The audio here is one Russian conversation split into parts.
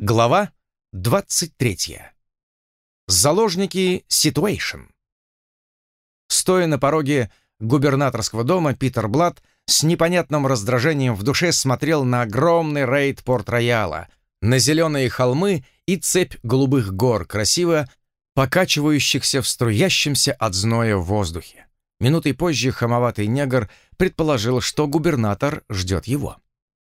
Глава 23. Заложники Situation. Стоя на пороге губернаторского дома, Питер Блад с непонятным раздражением в душе смотрел на огромный рейд Порт-Рояла, на зеленые холмы и цепь голубых гор, красиво покачивающихся в струящемся от зноя воздухе. Минутой позже хамоватый негр предположил, что губернатор ждет его.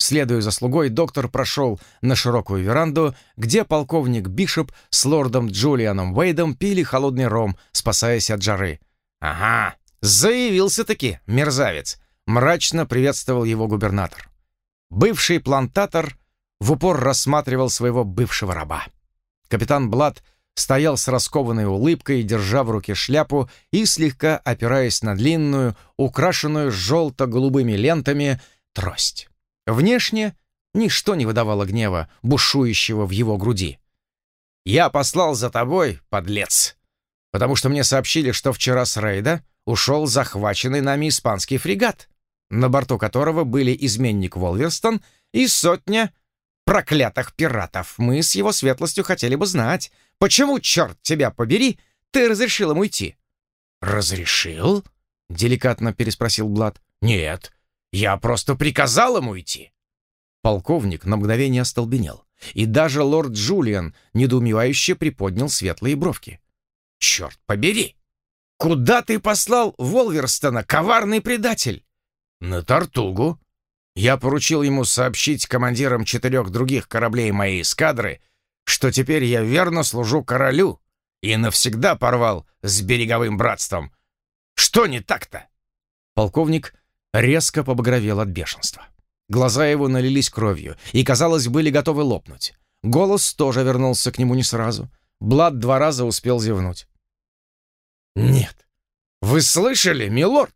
Следуя за слугой, доктор прошел на широкую веранду, где полковник Бишоп с лордом Джулианом Уэйдом пили холодный ром, спасаясь от жары. «Ага, заявился-таки, мерзавец!» — мрачно приветствовал его губернатор. Бывший плантатор в упор рассматривал своего бывшего раба. Капитан Блад стоял с раскованной улыбкой, держа в руке шляпу и слегка опираясь на длинную, украшенную желто-голубыми лентами, трость. Внешне ничто не выдавало гнева, бушующего в его груди. «Я послал за тобой, подлец, потому что мне сообщили, что вчера с рейда ушел захваченный нами испанский фрегат, на борту которого были изменник Волверстон и сотня проклятых пиратов. Мы с его светлостью хотели бы знать, почему, черт тебя побери, ты разрешил ему уйти?» «Разрешил?» — деликатно переспросил Блад. «Нет, я просто приказал ему идти. Полковник на мгновение остолбенел, и даже лорд Джулиан недоумевающе приподнял светлые бровки. «Черт побери! Куда ты послал Волверстона, коварный предатель?» «На Тартугу. Я поручил ему сообщить командирам четырех других кораблей моей эскадры, что теперь я верно служу королю и навсегда порвал с береговым братством. Что не так-то?» Полковник резко побагровел от бешенства. Глаза его налились кровью и, казалось, были готовы лопнуть. Голос тоже вернулся к нему не сразу. Блад два раза успел зевнуть. «Нет! Вы слышали, милорд?»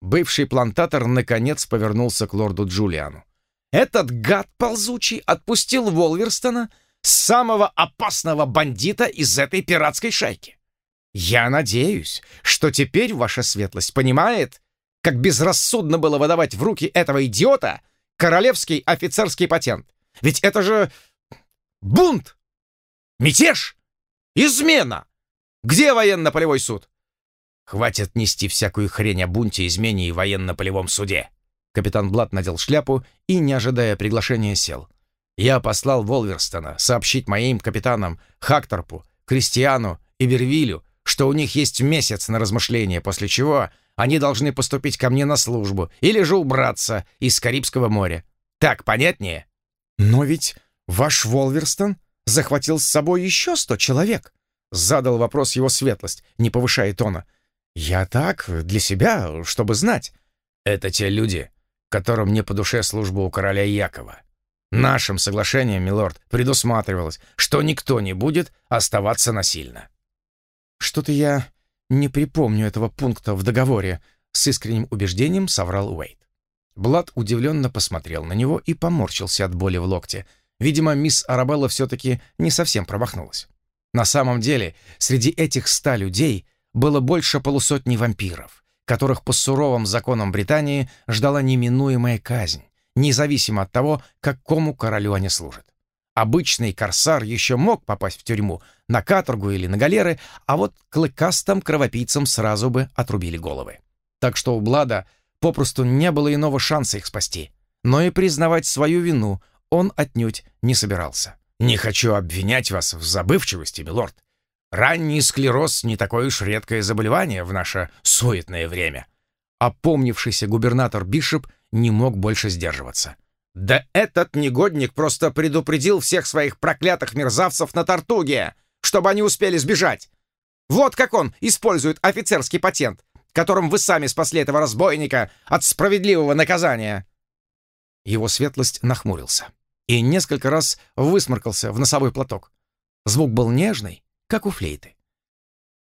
Бывший плантатор наконец повернулся к лорду Джулиану. «Этот гад ползучий отпустил Волверстона, самого опасного бандита из этой пиратской шайки. Я надеюсь, что теперь ваша светлость понимает, как безрассудно было выдавать в руки этого идиота королевский офицерский патент. Ведь это же бунт, мятеж, измена. Где военно-полевой суд? Хватит нести всякую хрень о бунте, измене и военно-полевом суде. Капитан Блат надел шляпу и, не ожидая приглашения, сел. Я послал Волверстона сообщить моим капитанам Хакторпу, Кристиану и Бервилю, что у них есть месяц на размышление, после чего они должны поступить ко мне на службу или же убраться из Карибского моря. Так понятнее? Но ведь ваш Волверстон захватил с собой еще сто человек. Задал вопрос его светлость, не повышая тона. Я так, для себя, чтобы знать. Это те люди, которым не по душе служба у короля Якова. Нашим соглашением, милорд, предусматривалось, что никто не будет оставаться насильно. Что-то я «Не припомню этого пункта в договоре», — с искренним убеждением соврал Уэйт. Блад удивленно посмотрел на него и поморщился от боли в локте. Видимо, мисс Арабелла все-таки не совсем промахнулась. На самом деле, среди этих ста людей было больше полусотни вампиров, которых по суровым законам Британии ждала неминуемая казнь, независимо от того, какому королю они служат. Обычный корсар еще мог попасть в тюрьму, на каторгу или на галеры, а вот клыкастым кровопийцам сразу бы отрубили головы. Так что у Блада попросту не было иного шанса их спасти. Но и признавать свою вину он отнюдь не собирался. «Не хочу обвинять вас в забывчивости, милорд. Ранний склероз не такое уж редкое заболевание в наше суетное время». Опомнившийся губернатор Бишоп не мог больше сдерживаться. «Да этот негодник просто предупредил всех своих проклятых мерзавцев на Тартуге, чтобы они успели сбежать. Вот как он использует офицерский патент, которым вы сами спасли этого разбойника от справедливого наказания». Его светлость нахмурился и несколько раз высморкался в носовой платок. Звук был нежный, как у флейты.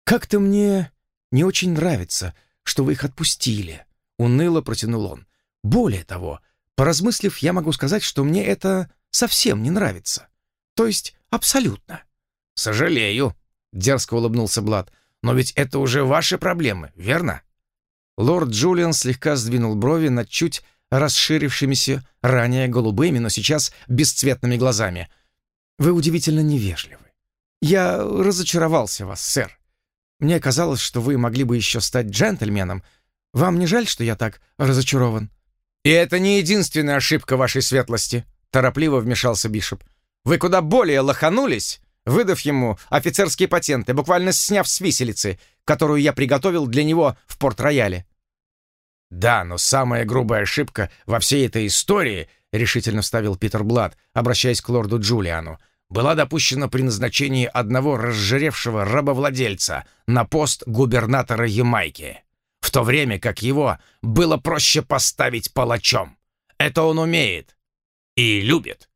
«Как-то мне не очень нравится, что вы их отпустили», — уныло протянул он. «Более того, — Поразмыслив, я могу сказать, что мне это совсем не нравится. То есть абсолютно. «Сожалею», — дерзко улыбнулся Блад. «Но ведь это уже ваши проблемы, верно?» Лорд Джулиан слегка сдвинул брови над чуть расширившимися ранее голубыми, но сейчас бесцветными глазами. Вы удивительно невежливы. Я разочаровался вас, сэр. Мне казалось, что вы могли бы еще стать джентльменом. Вам не жаль, что я так разочарован?» «И это не единственная ошибка вашей светлости», — торопливо вмешался Бишоп. «Вы куда более лоханулись, выдав ему офицерские патенты, буквально сняв с виселицы, которую я приготовил для него в Порт-Рояле». «Да, но самая грубая ошибка во всей этой истории», — решительно вставил Питер Блад, обращаясь к лорду Джулиану, была допущена при назначении одного разжиревшего рабовладельца на пост губернатора Ямайки, в то время как его было проще поставить палачом. Это он умеет и любит.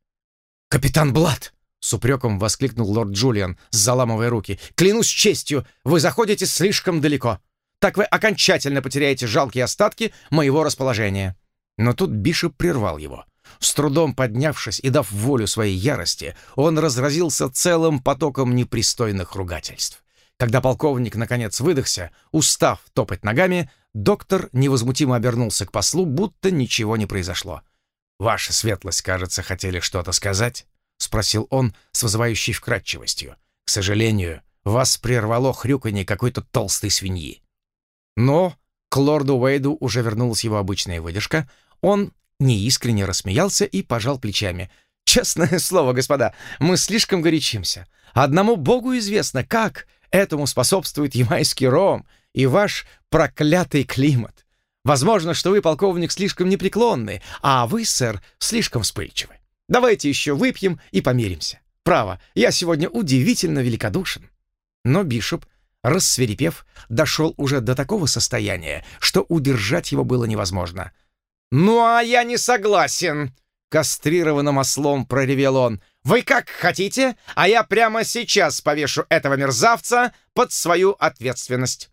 «Капитан Блад!» — с упреком воскликнул лорд Джулиан, заламывая руки. «Клянусь честью, вы заходите слишком далеко. Так вы окончательно потеряете жалкие остатки моего расположения». Но тут Бишоп прервал его. С трудом поднявшись и дав волю своей ярости, он разразился целым потоком непристойных ругательств. Когда полковник наконец выдохся, устав топать ногами, доктор невозмутимо обернулся к послу, будто ничего не произошло. «Ваша светлость, кажется, хотели что-то сказать?» — спросил он с вызывающей вкратчивостью. «К сожалению, вас прервало хрюканье какой-то толстой свиньи». Но к лорду Уэйду уже вернулась его обычная выдержка. Он неискренне рассмеялся и пожал плечами. «Честное слово, господа, мы слишком горячимся. Одному Богу известно, как этому способствует ямайский ром и ваш проклятый климат. Возможно, что вы, полковник, слишком непреклонный, а вы, сэр, слишком вспыльчивы. Давайте еще выпьем и помиримся. Право, я сегодня удивительно великодушен». Но Бишоп, рассверепев, дошел уже до такого состояния, что удержать его было невозможно — «Ну, а я не согласен!» — кастрированным ослом проревел он. «Вы как хотите, а я прямо сейчас повешу этого мерзавца под свою ответственность!»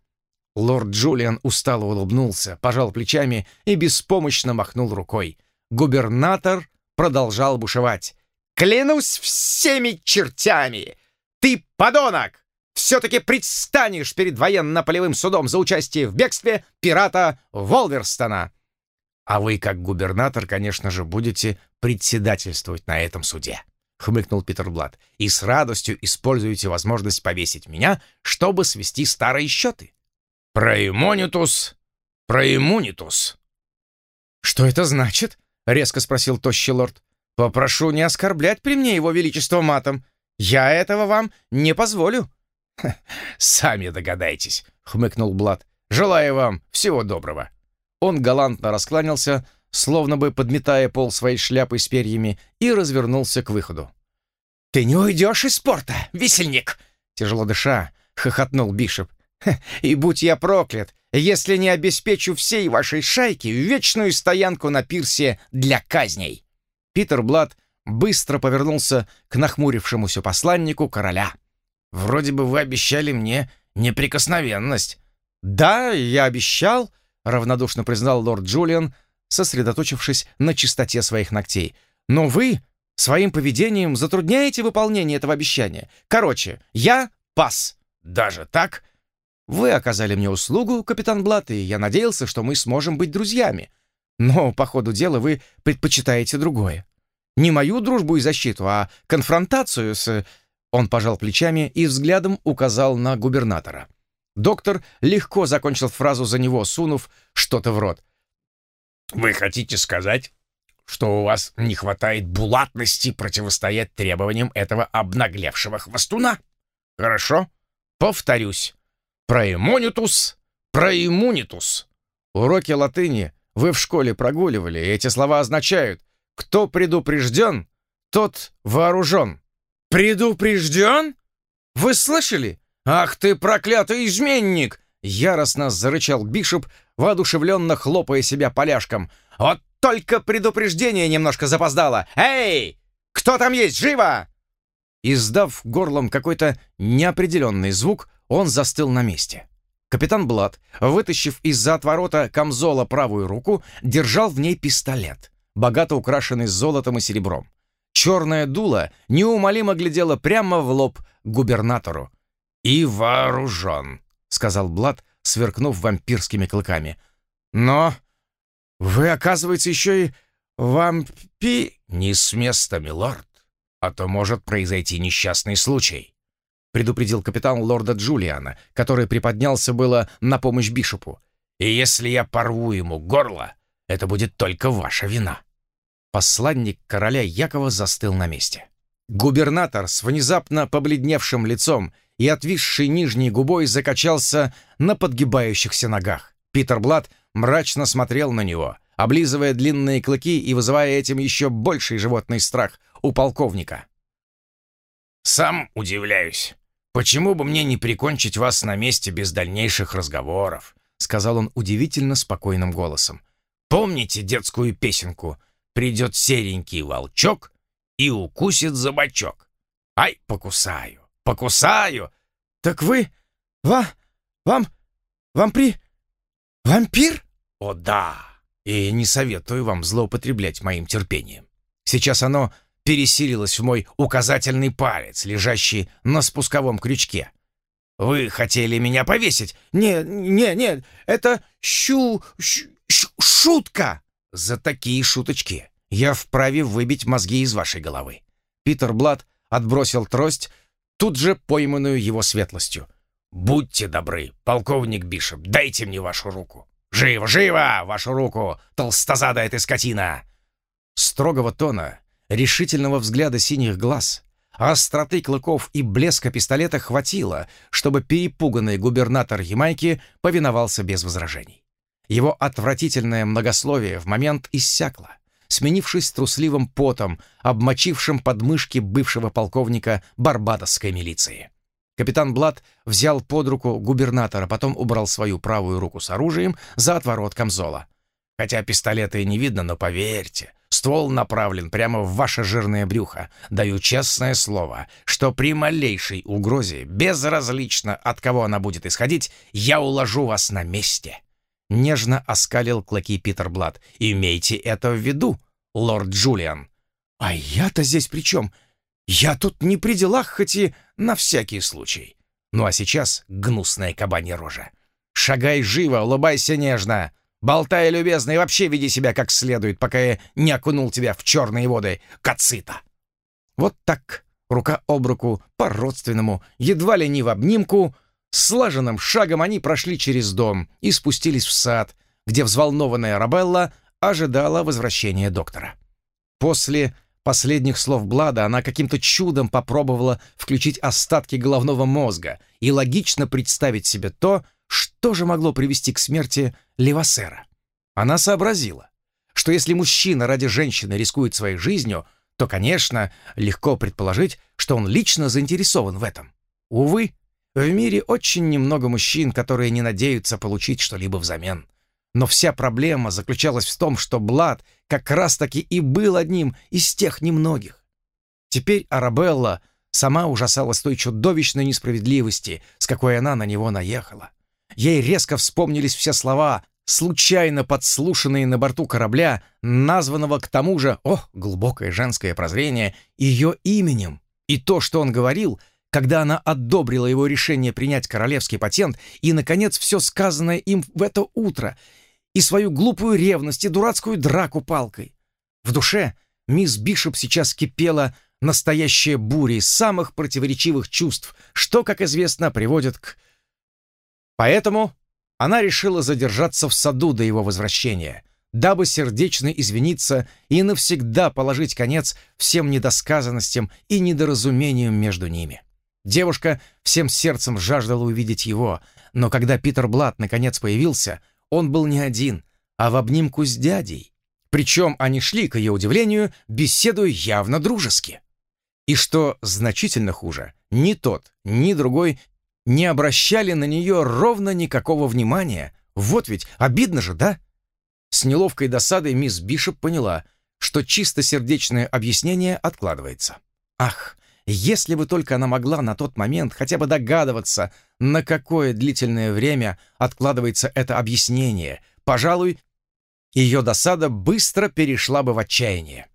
Лорд Джулиан устало улыбнулся, пожал плечами и беспомощно махнул рукой. Губернатор продолжал бушевать. «Клянусь всеми чертями! Ты подонок! Все-таки предстанешь перед военно-полевым судом за участие в бегстве пирата Волверстона!» «А вы, как губернатор, конечно же, будете председательствовать на этом суде», — хмыкнул Питер Блад, «и с радостью используете возможность повесить меня, чтобы свести старые счеты». «Проимонитус, проимунитус». «Что это значит?» — резко спросил тощий лорд. «Попрошу не оскорблять при мне его величество матом. Я этого вам не позволю». «Сами догадайтесь», — хмыкнул Блад. «Желаю вам всего доброго». Он галантно раскланялся, словно бы подметая пол своей шляпой с перьями, и развернулся к выходу. «Ты не уйдешь из спорта, висельник!» Тяжело дыша, хохотнул Бишоп. «И будь я проклят, если не обеспечу всей вашей шайке вечную стоянку на пирсе для казней!» Питер Блад быстро повернулся к нахмурившемуся посланнику короля. «Вроде бы вы обещали мне неприкосновенность». «Да, я обещал», равнодушно признал лорд Джулиан, сосредоточившись на чистоте своих ногтей. «Но вы своим поведением затрудняете выполнение этого обещания. Короче, я пас. Даже так? Вы оказали мне услугу, капитан Блат, и я надеялся, что мы сможем быть друзьями. Но по ходу дела вы предпочитаете другое. Не мою дружбу и защиту, а конфронтацию с...» Он пожал плечами и взглядом указал на губернатора. Доктор легко закончил фразу за него, сунув что-то в рот. «Вы хотите сказать, что у вас не хватает булатности противостоять требованиям этого обнаглевшего хвостуна? Хорошо, повторюсь. Проимунитус, проимунитус. Уроки латыни вы в школе прогуливали, и эти слова означают «кто предупрежден, тот вооружен». «Предупрежден? Вы слышали? «Ах ты, проклятый изменник!» — яростно зарычал Бишоп, воодушевленно хлопая себя поляшком. «Вот только предупреждение немножко запоздало! Эй! Кто там есть? Живо!» Издав горлом какой-то неопределенный звук, он застыл на месте. Капитан Блад, вытащив из-за отворота камзола правую руку, держал в ней пистолет, богато украшенный золотом и серебром. Черное дуло неумолимо глядело прямо в лоб губернатору, «И вооружен», — сказал Блад, сверкнув вампирскими клыками. «Но вы, оказывается, еще и вампи...» «Не с места, милорд. а то может произойти несчастный случай», предупредил капитан лорда Джулиана, который приподнялся было на помощь Бишопу. «И если я порву ему горло, это будет только ваша вина». Посланник короля Якова застыл на месте. Губернатор с внезапно побледневшим лицом и отвисшей нижней губой закачался на подгибающихся ногах. Питер Блад мрачно смотрел на него, облизывая длинные клыки и вызывая этим еще больший животный страх у полковника. «Сам удивляюсь. Почему бы мне не прикончить вас на месте без дальнейших разговоров?» — сказал он удивительно спокойным голосом. «Помните детскую песенку «Придет серенький волчок и укусит за бочок»? Ай, покусаю, покусаю!» «Так вы... Ва... Вам... Вам при... Вампир?» «О да! И не советую вам злоупотреблять моим терпением. Сейчас оно пересилилось в мой указательный палец, лежащий на спусковом крючке. Вы хотели меня повесить? Не, не, не, это щу... щу шутка!» «За такие шуточки я вправе выбить мозги из вашей головы». Питер Блад отбросил трость, тут же пойманную его светлостью. «Будьте добры, полковник Бишоп, дайте мне вашу руку. Живо, живо, вашу руку, толстозадая ты скотина!» Строгого тона, решительного взгляда синих глаз, остроты клыков и блеска пистолета хватило, чтобы перепуганный губернатор Ямайки повиновался без возражений. Его отвратительное многословие в момент иссякло, сменившись трусливым потом, обмочившим подмышки бывшего полковника барбадосской милиции. Капитан Блад взял под руку губернатора, потом убрал свою правую руку с оружием за отворот камзола. Хотя пистолета и не видно, но поверьте, ствол направлен прямо в ваше жирное брюхо. Даю честное слово, что при малейшей угрозе, безразлично от кого она будет исходить, я уложу вас на месте. Нежно оскалил клыки Питер Блад. Имейте это в виду, лорд Джулиан. А я-то здесь при чем? Я тут не при делах, хоть и на всякий случай. Ну а сейчас гнусная кабанья рожа. Шагай живо, улыбайся нежно. Болтай, любезно, и вообще веди себя как следует, пока я не окунул тебя в черные воды кацита. Вот так, рука об руку, по-родственному, едва ли не в обнимку, слаженным шагом они прошли через дом и спустились в сад, где взволнованная Рабелла ожидала возвращения доктора. После последних слов Блада она каким-то чудом попробовала включить остатки головного мозга и логично представить себе то, что же могло привести к смерти Левасера. Она сообразила, что если мужчина ради женщины рискует своей жизнью, то, конечно, легко предположить, что он лично заинтересован в этом. Увы, в мире очень немного мужчин, которые не надеются получить что-либо взамен. Но вся проблема заключалась в том, что Блад как раз-таки и был одним из тех немногих. Теперь Арабелла сама ужасалась той чудовищной несправедливости, с какой она на него наехала. Ей резко вспомнились все слова, случайно подслушанные на борту корабля, названного к тому же, о, глубокое женское прозрение, ее именем. И то, что он говорил, когда она одобрила его решение принять королевский патент, и, наконец, все сказанное им в это утро — и свою глупую ревность, и дурацкую драку палкой. В душе мисс Бишоп сейчас кипела настоящая буря из самых противоречивых чувств, что, как известно, приводит к... Поэтому она решила задержаться в саду до его возвращения, дабы сердечно извиниться и навсегда положить конец всем недосказанностям и недоразумениям между ними. Девушка всем сердцем жаждала увидеть его, но когда Питер Блат наконец появился, он был не один, а в обнимку с дядей. Причем они шли, к ее удивлению, беседуя явно дружески. И что значительно хуже, ни тот, ни другой не обращали на нее ровно никакого внимания. Вот ведь обидно же, да? С неловкой досадой мисс Бишоп поняла, что чистосердечное объяснение откладывается. Ах, если бы только она могла на тот момент хотя бы догадываться, на какое длительное время откладывается это объяснение, пожалуй, ее досада быстро перешла бы в отчаяние.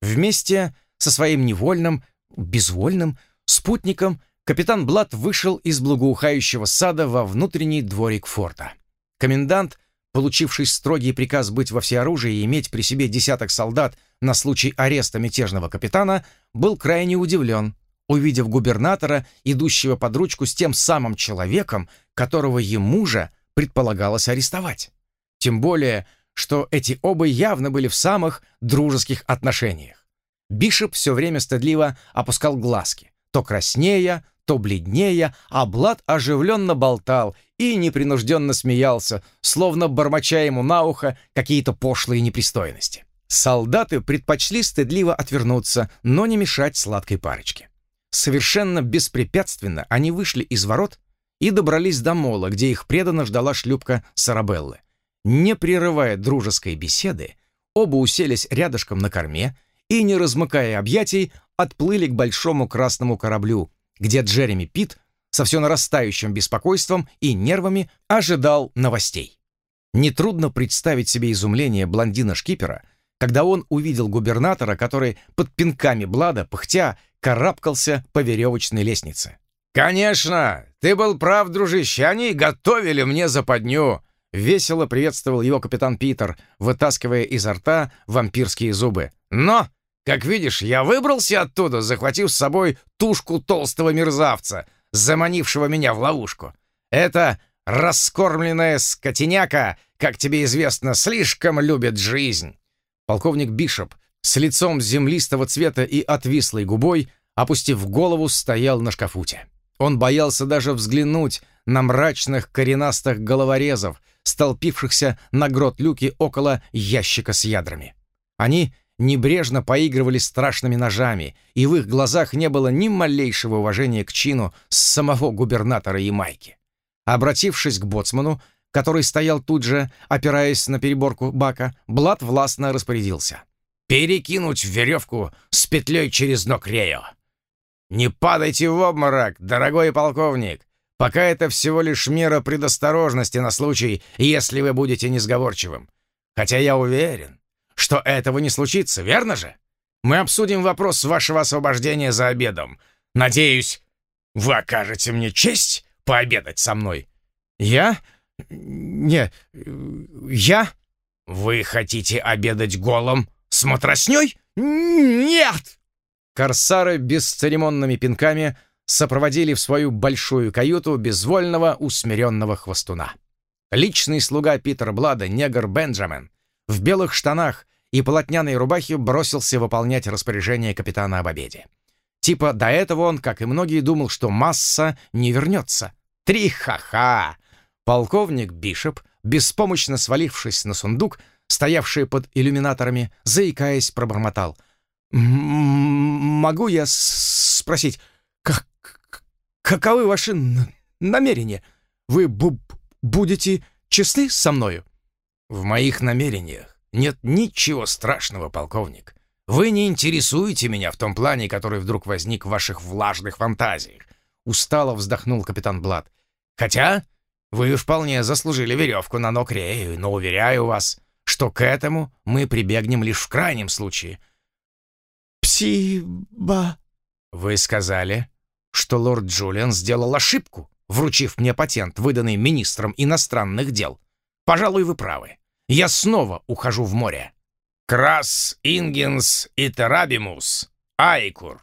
Вместе со своим невольным, безвольным спутником капитан Блад вышел из благоухающего сада во внутренний дворик форта. Комендант, получивший строгий приказ быть во всеоружии и иметь при себе десяток солдат на случай ареста мятежного капитана, был крайне удивлен, увидев губернатора, идущего под ручку с тем самым человеком, которого ему же предполагалось арестовать. Тем более, что эти оба явно были в самых дружеских отношениях. Бишоп все время стыдливо опускал глазки, то краснея, то бледнее, а Блад оживленно болтал и непринужденно смеялся, словно бормоча ему на ухо какие-то пошлые непристойности. Солдаты предпочли стыдливо отвернуться, но не мешать сладкой парочке. Совершенно беспрепятственно они вышли из ворот и добрались до мола, где их преданно ждала шлюпка Сарабеллы. Не прерывая дружеской беседы, оба уселись рядышком на корме и, не размыкая объятий, отплыли к большому красному кораблю, где Джереми Пит со все нарастающим беспокойством и нервами ожидал новостей. Нетрудно представить себе изумление блондина-шкипера, когда он увидел губернатора, который под пинками Блада, пыхтя, карабкался по веревочной лестнице. «Конечно! Ты был прав, дружище, они готовили мне западню!» Весело приветствовал его капитан Питер, вытаскивая изо рта вампирские зубы. «Но, как видишь, я выбрался оттуда, захватив с собой тушку толстого мерзавца, заманившего меня в ловушку. Это раскормленная скотиняка, как тебе известно, слишком любит жизнь». Полковник Бишоп с лицом землистого цвета и отвислой губой, опустив голову, стоял на шкафуте. Он боялся даже взглянуть на мрачных коренастых головорезов, столпившихся на грот люки около ящика с ядрами. Они небрежно поигрывали страшными ножами, и в их глазах не было ни малейшего уважения к чину самого губернатора Ямайки. Обратившись к боцману, который стоял тут же, опираясь на переборку бака, Блад властно распорядился. «Перекинуть веревку с петлей через ног Рею!» «Не падайте в обморок, дорогой полковник! Пока это всего лишь мера предосторожности на случай, если вы будете несговорчивым. Хотя я уверен, что этого не случится, верно же? Мы обсудим вопрос вашего освобождения за обедом. Надеюсь, вы окажете мне честь пообедать со мной. Я? Не, я? Вы хотите обедать голым с матросней? Нет! Корсары бесцеремонными пинками сопроводили в свою большую каюту безвольного усмиренного хвостуна. Личный слуга Питера Блада, негр Бенджамен, в белых штанах и полотняной рубахе бросился выполнять распоряжение капитана об обеде. Типа до этого он, как и многие, думал, что масса не вернется. Три ха-ха! Полковник Бишоп, беспомощно свалившись на сундук, стоявший под иллюминаторами, заикаясь, пробормотал — «Могу я спросить, как, каковы ваши намерения? Вы будете честны со мною?» «В моих намерениях нет ничего страшного, полковник. Вы не интересуете меня в том плане, который вдруг возник в ваших влажных фантазиях», устало вздохнул капитан Блад. «Хотя вы вполне заслужили веревку на ног Рею, но уверяю вас, что к этому мы прибегнем лишь в крайнем случае — «Спасибо». «Вы сказали, что лорд Джулиан сделал ошибку, вручив мне патент, выданный министром иностранных дел. Пожалуй, вы правы. Я снова ухожу в море. Крас ингенс и терабимус, айкур.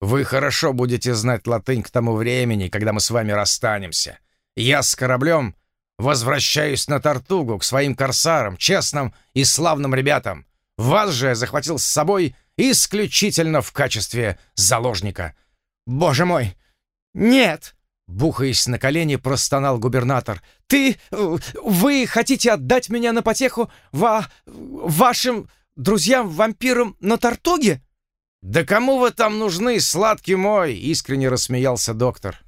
Вы хорошо будете знать латынь к тому времени, когда мы с вами расстанемся. Я с кораблем возвращаюсь на Тартугу к своим корсарам, честным и славным ребятам. Вас же я захватил с собой исключительно в качестве заложника. «Боже мой! Нет!» Бухаясь на колени, простонал губернатор. «Ты... вы хотите отдать меня на потеху ва... вашим друзьям-вампирам на Тартуге?» «Да кому вы там нужны, сладкий мой?» — искренне рассмеялся доктор.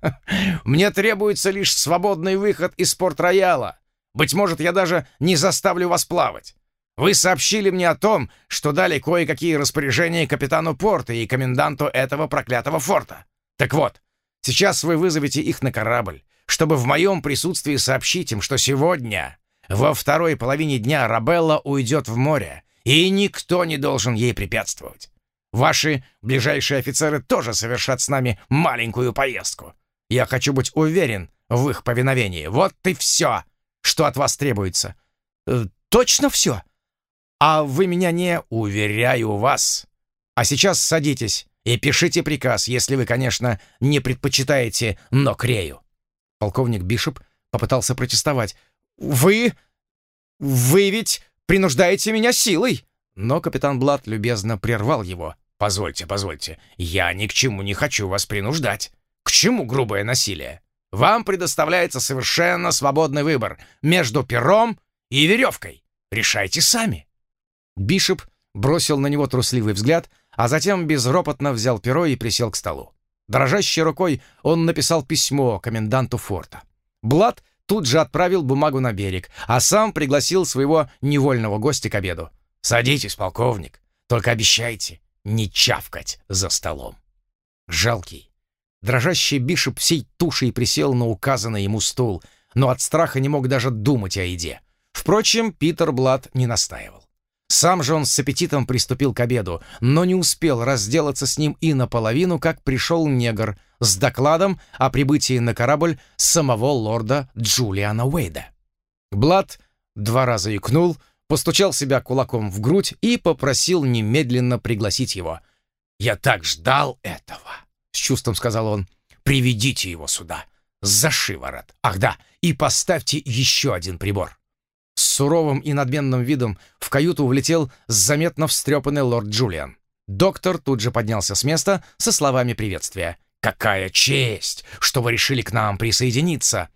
«Мне требуется лишь свободный выход из порт-рояла. Быть может, я даже не заставлю вас плавать. Вы сообщили мне о том, что дали кое-какие распоряжения капитану порта и коменданту этого проклятого форта. Так вот, сейчас вы вызовете их на корабль, чтобы в моем присутствии сообщить им, что сегодня, во второй половине дня, Рабелла уйдет в море, и никто не должен ей препятствовать. Ваши ближайшие офицеры тоже совершат с нами маленькую поездку. Я хочу быть уверен в их повиновении. Вот и все, что от вас требуется». «Э, «Точно все?» А вы меня не уверяю вас. А сейчас садитесь и пишите приказ, если вы, конечно, не предпочитаете Нокрею». Полковник Бишоп попытался протестовать. «Вы... вы ведь принуждаете меня силой!» Но капитан Блад любезно прервал его. «Позвольте, позвольте, я ни к чему не хочу вас принуждать. К чему грубое насилие? Вам предоставляется совершенно свободный выбор между пером и веревкой. Решайте сами». Бишоп бросил на него трусливый взгляд, а затем безропотно взял перо и присел к столу. Дрожащей рукой он написал письмо коменданту форта. Блад тут же отправил бумагу на берег, а сам пригласил своего невольного гостя к обеду. «Садитесь, полковник, только обещайте не чавкать за столом». Жалкий, дрожащий Бишоп всей тушей присел на указанный ему стул, но от страха не мог даже думать о еде. Впрочем, Питер Блад не настаивал. Сам же он с аппетитом приступил к обеду, но не успел разделаться с ним и наполовину, как пришел негр с докладом о прибытии на корабль самого лорда Джулиана Уэйда. Блад два раза икнул, постучал себя кулаком в грудь и попросил немедленно пригласить его. «Я так ждал этого!» — с чувством сказал он. «Приведите его сюда, за шиворот. Ах да, и поставьте еще один прибор». С суровым и надменным видом в каюту влетел заметно встрепанный лорд Джулиан. Доктор тут же поднялся с места со словами приветствия. «Какая честь, что вы решили к нам присоединиться!»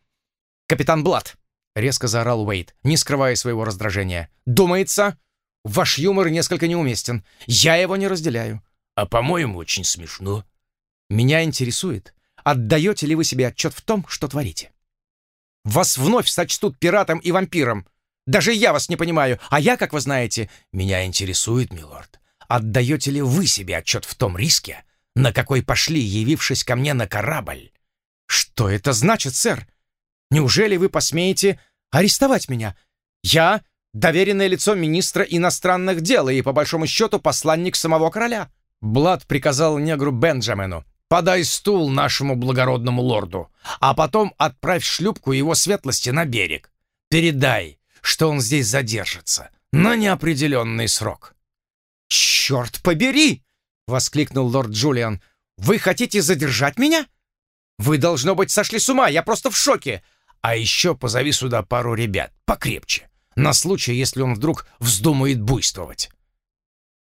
«Капитан Блад!» — резко заорал Уэйт, не скрывая своего раздражения. «Думается, ваш юмор несколько неуместен. Я его не разделяю. А, по-моему, очень смешно. Меня интересует, отдаете ли вы себе отчет в том, что творите? Вас вновь сочтут пиратом и вампиром. Даже я вас не понимаю, а я, как вы знаете, меня интересует, милорд, отдаете ли вы себе отчет в том риске, на какой пошли, явившись ко мне на корабль? Что это значит, сэр? Неужели вы посмеете арестовать меня? Я доверенное лицо министра иностранных дел и, по большому счету, посланник самого короля. Блад приказал негру Бенджамину, подай стул нашему благородному лорду, а потом отправь шлюпку его светлости на берег. Передай, что он здесь задержится на неопределенный срок». «Черт побери!» — воскликнул лорд Джулиан. «Вы хотите задержать меня? Вы, должно быть, сошли с ума, я просто в шоке. А еще позови сюда пару ребят, покрепче, на случай, если он вдруг вздумает буйствовать».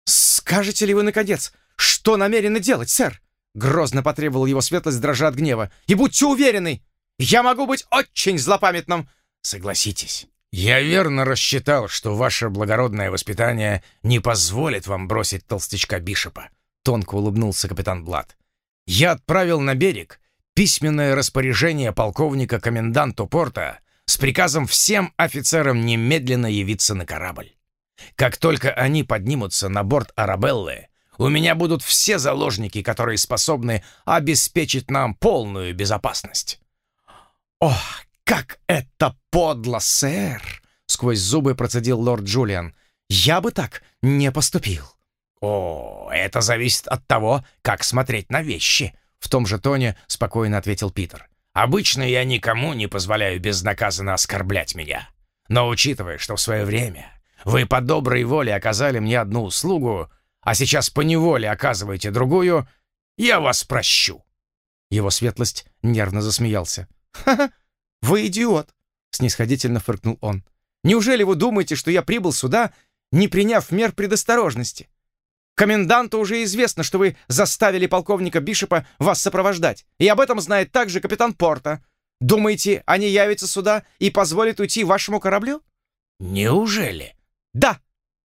«Скажете ли вы, наконец, что намерены делать, сэр?» Грозно потребовал его светлость, дрожа от гнева. «И будьте уверены, я могу быть очень злопамятным!» «Согласитесь, «Я верно рассчитал, что ваше благородное воспитание не позволит вам бросить толстячка Бишопа», — тонко улыбнулся капитан Блад. «Я отправил на берег письменное распоряжение полковника коменданту порта с приказом всем офицерам немедленно явиться на корабль. Как только они поднимутся на борт Арабеллы, у меня будут все заложники, которые способны обеспечить нам полную безопасность». «Ох, «Как это подло, сэр!» — сквозь зубы процедил лорд Джулиан. «Я бы так не поступил». «О, это зависит от того, как смотреть на вещи», — в том же тоне спокойно ответил Питер. «Обычно я никому не позволяю безнаказанно оскорблять меня. Но учитывая, что в свое время вы по доброй воле оказали мне одну услугу, а сейчас по неволе оказываете другую, я вас прощу». Его светлость нервно засмеялся. «Ха-ха! «Вы идиот!» — снисходительно фыркнул он. «Неужели вы думаете, что я прибыл сюда, не приняв мер предосторожности? Коменданту уже известно, что вы заставили полковника Бишопа вас сопровождать, и об этом знает также капитан Порта. Думаете, они явятся сюда и позволят уйти вашему кораблю?» «Неужели?» «Да!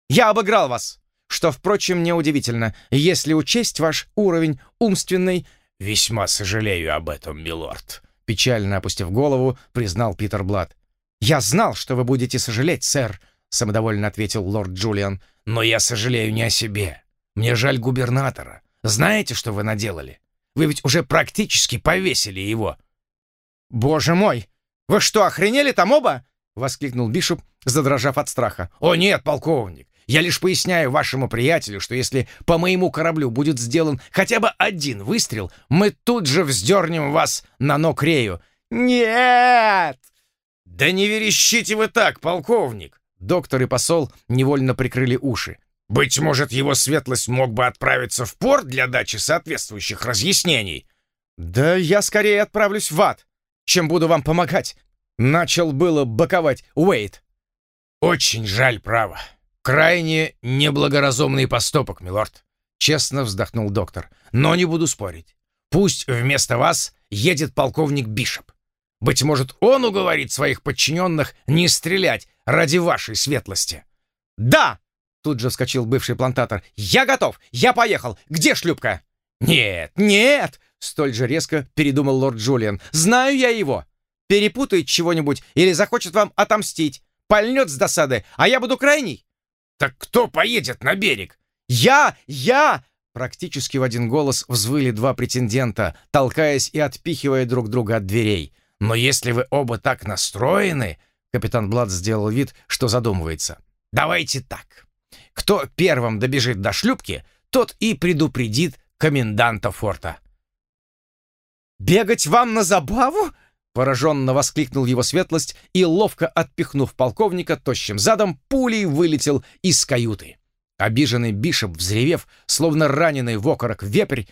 Я обыграл вас!» Что, впрочем, неудивительно, если учесть ваш уровень умственной... «Весьма сожалею об этом, милорд», Печально опустив голову, признал Питер Блад. «Я знал, что вы будете сожалеть, сэр», — самодовольно ответил лорд Джулиан. «Но я сожалею не о себе. Мне жаль губернатора. Знаете, что вы наделали? Вы ведь уже практически повесили его». «Боже мой! Вы что, охренели там оба?» — воскликнул Бишоп, задрожав от страха. «О нет, полковник! Я лишь поясняю вашему приятелю, что если по моему кораблю будет сделан хотя бы один выстрел, мы тут же вздернем вас на нокрею. Нет! Да не верещите вы так, полковник! Доктор и посол невольно прикрыли уши. «Быть может, его светлость мог бы отправиться в порт для дачи соответствующих разъяснений?» «Да я скорее отправлюсь в ад, чем буду вам помогать!» Начал было боковать Уэйт. «Очень жаль, право. Крайне неблагоразумный поступок, милорд», — честно вздохнул доктор. «Но не буду спорить. Пусть вместо вас едет полковник Бишоп. Быть может, он уговорит своих подчиненных не стрелять ради вашей светлости». «Да!» — тут же вскочил бывший плантатор. «Я готов! Я поехал! Где шлюпка?» «Нет, нет!» — столь же резко передумал лорд Джулиан. «Знаю я его! Перепутает чего-нибудь или захочет вам отомстить. Пальнет с досады, а я буду крайний!» «Так кто поедет на берег?» «Я! Я!» Практически в один голос взвыли два претендента, толкаясь и отпихивая друг друга от дверей. Но если вы оба так настроены, капитан Блад сделал вид, что задумывается. Давайте так. Кто первым добежит до шлюпки, тот и предупредит коменданта форта. «Бегать вам на забаву?» Пораженно воскликнул его светлость и, ловко отпихнув полковника тощим задом, пулей вылетел из каюты. Обиженный Бишоп, взревев, словно раненый в окорок вепрь,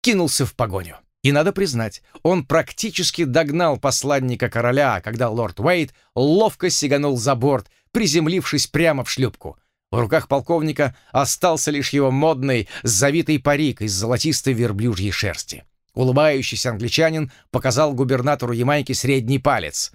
кинулся в погоню. И надо признать, он практически догнал посланника короля, когда лорд Уэйт ловко сиганул за борт, приземлившись прямо в шлюпку. В руках полковника остался лишь его модный, завитый парик из золотистой верблюжьей шерсти. Улыбающийся англичанин показал губернатору Ямайки средний палец.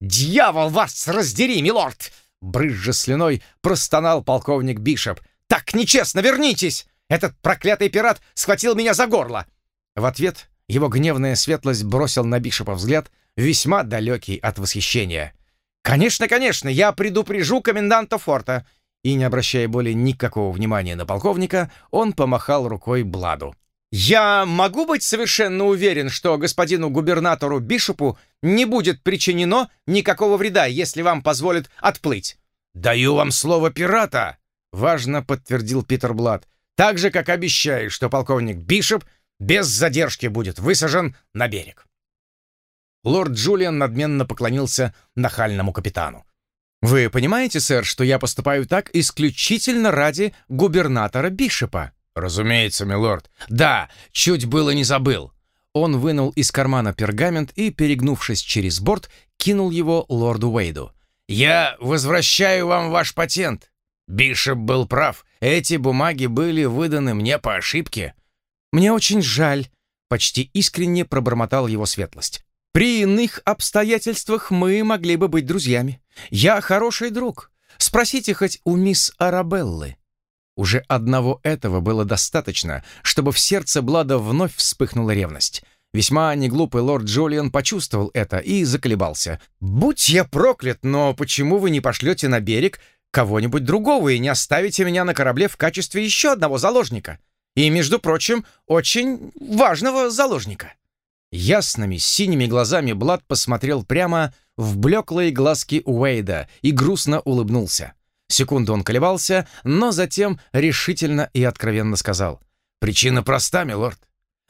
«Дьявол вас раздери, милорд!» Брызжа слюной простонал полковник Бишоп. «Так нечестно, вернитесь! Этот проклятый пират схватил меня за горло!» В ответ его гневная светлость бросил на Бишопа взгляд, весьма далекий от восхищения. «Конечно, конечно, я предупрежу коменданта форта!» И, не обращая более никакого внимания на полковника, он помахал рукой Бладу. «Я могу быть совершенно уверен, что господину губернатору Бишопу не будет причинено никакого вреда, если вам позволят отплыть». «Даю вам слово пирата!» — важно подтвердил Питер Блад. «Так же, как обещаю, что полковник Бишоп без задержки будет высажен на берег. Лорд Джулиан надменно поклонился нахальному капитану. «Вы понимаете, сэр, что я поступаю так исключительно ради губернатора Бишопа?» «Разумеется, милорд. Да, чуть было не забыл». Он вынул из кармана пергамент и, перегнувшись через борт, кинул его лорду Уэйду. «Я возвращаю вам ваш патент. Бишоп был прав. Эти бумаги были выданы мне по ошибке. «Мне очень жаль», — почти искренне пробормотал его светлость. «При иных обстоятельствах мы могли бы быть друзьями. Я хороший друг. Спросите хоть у мисс Арабеллы». Уже одного этого было достаточно, чтобы в сердце Блада вновь вспыхнула ревность. Весьма неглупый лорд Джолиан почувствовал это и заколебался. «Будь я проклят, но почему вы не пошлете на берег кого-нибудь другого и не оставите меня на корабле в качестве еще одного заложника?» И, между прочим, очень важного заложника. Ясными синими глазами Блад посмотрел прямо в блеклые глазки Уэйда и грустно улыбнулся. Секунду он колебался, но затем решительно и откровенно сказал. «Причина проста, милорд.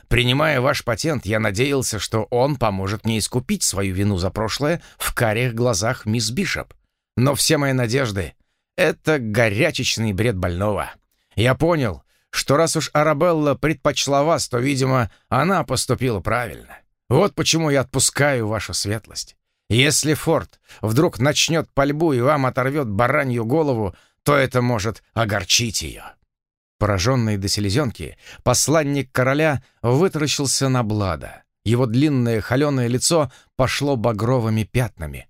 Принимая ваш патент, я надеялся, что он поможет мне искупить свою вину за прошлое в карих глазах мисс Бишоп. Но все мои надежды — это горячечный бред больного. Я понял, что раз уж Арабелла предпочла вас, то, видимо, она поступила правильно. Вот почему я отпускаю вашу светлость. Если Форд вдруг начнет пальбу и вам оторвет баранью голову, то это может огорчить ее». Пораженный до селезенки, посланник короля вытаращился на Блада. Его длинное холеное лицо пошло багровыми пятнами.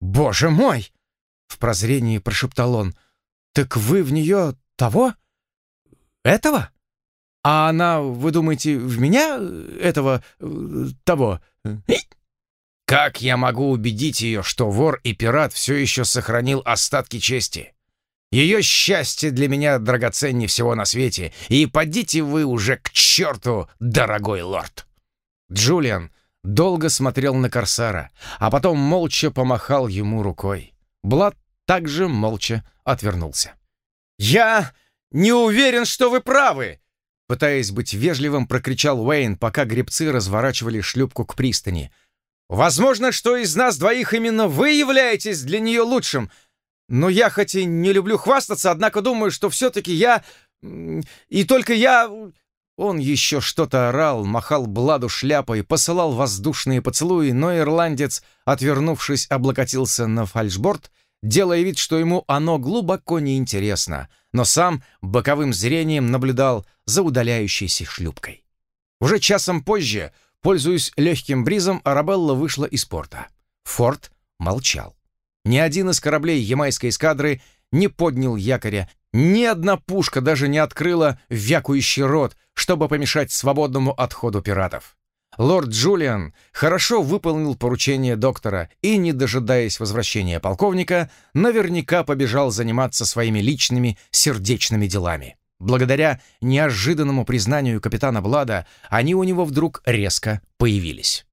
«Боже мой!» — в прозрении прошептал он. «Так вы в нее того?» Этого? А она, вы думаете, в меня этого... того...» «Как я могу убедить ее, что вор и пират все еще сохранил остатки чести? Ее счастье для меня драгоценнее всего на свете, и подите вы уже к черту, дорогой лорд!» Джулиан долго смотрел на Корсара, а потом молча помахал ему рукой. Блад также молча отвернулся. «Я «Не уверен, что вы правы!» Пытаясь быть вежливым, прокричал Уэйн, пока гребцы разворачивали шлюпку к пристани. «Возможно, что из нас двоих именно вы являетесь для нее лучшим, но я хоть и не люблю хвастаться, однако думаю, что все-таки я... И только я... Он еще что-то орал, махал Бладу шляпой, посылал воздушные поцелуи, но ирландец, отвернувшись, облокотился на фальшборд, делая вид, что ему оно глубоко неинтересно, но сам боковым зрением наблюдал за удаляющейся шлюпкой. Уже часом позже, пользуясь легким бризом, Арабелла вышла из порта. Форд молчал. Ни один из кораблей ямайской эскадры не поднял якоря, ни одна пушка даже не открыла вякующий рот, чтобы помешать свободному отходу пиратов. Лорд Джулиан хорошо выполнил поручение доктора и, не дожидаясь возвращения полковника, наверняка побежал заниматься своими личными сердечными делами. Благодаря неожиданному признанию капитана Блада они у него вдруг резко появились.